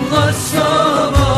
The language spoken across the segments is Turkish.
Akşamla sabah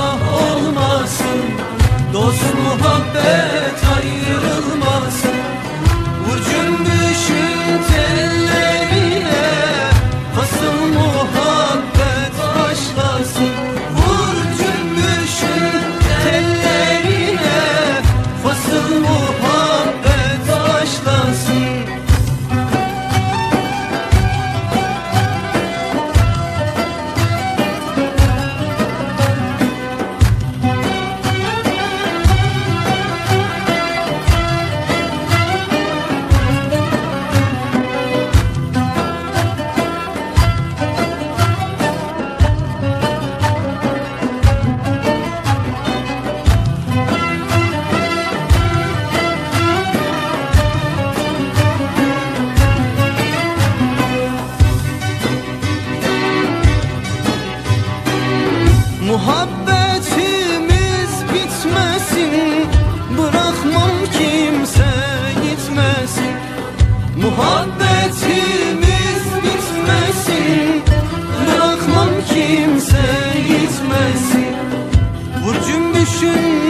Bırakmam